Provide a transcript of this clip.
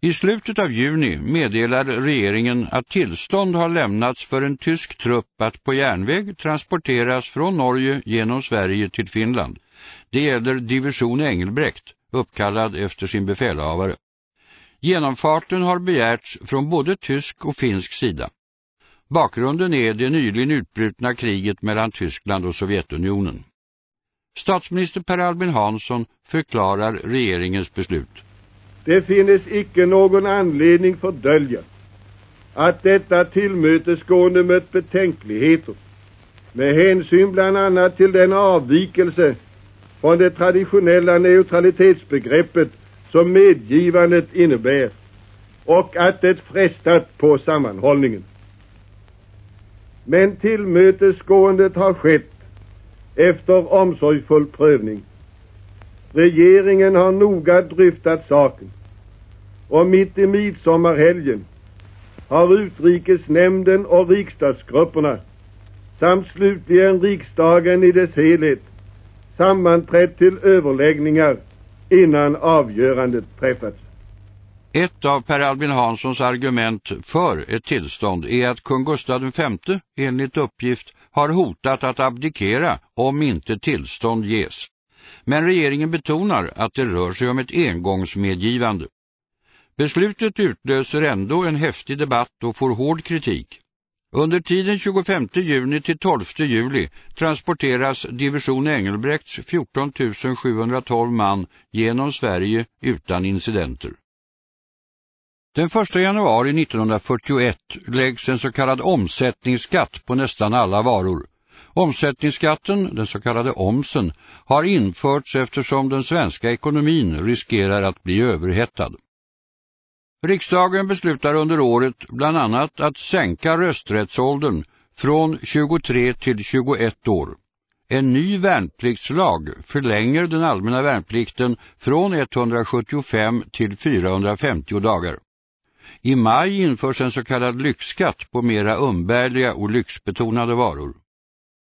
I slutet av juni meddelar regeringen att tillstånd har lämnats för en tysk trupp att på järnväg transporteras från Norge genom Sverige till Finland. Det gäller division Engelbrekt, uppkallad efter sin befälhavare. Genomfarten har begärts från både tysk och finsk sida. Bakgrunden är det nyligen utbrutna kriget mellan Tyskland och Sovjetunionen. Statsminister Per Albin Hansson förklarar regeringens beslut. Det finnes icke någon anledning fördölja att detta tillmötesgående mött betänkligheter med hänsyn bland annat till den avvikelse från det traditionella neutralitetsbegreppet som medgivandet innebär och att det frestat på sammanhållningen. Men tillmötesgåendet har skett efter omsorgsfull prövning. Regeringen har noga dryftat saken och mitt i midsommarhelgen har utrikesnämnden och riksdagsgrupperna samt slutligen riksdagen i dess helhet sammanträtt till överläggningar innan avgörandet träffats. Ett av Per Albin Hanssons argument för ett tillstånd är att kung Gustav V enligt uppgift har hotat att abdikera om inte tillstånd ges. Men regeringen betonar att det rör sig om ett engångsmedgivande. Beslutet utlöser ändå en häftig debatt och får hård kritik. Under tiden 25 juni till 12 juli transporteras division Engelbrekts 14 712 man genom Sverige utan incidenter. Den 1 januari 1941 läggs en så kallad omsättningsskatt på nästan alla varor. Omsättningsskatten, den så kallade omsen, har införts eftersom den svenska ekonomin riskerar att bli överhettad. Riksdagen beslutar under året bland annat att sänka rösträttsåldern från 23 till 21 år. En ny värnpliktslag förlänger den allmänna värnplikten från 175 till 450 dagar. I maj införs en så kallad lyxskatt på mera umbärliga och lyxbetonade varor.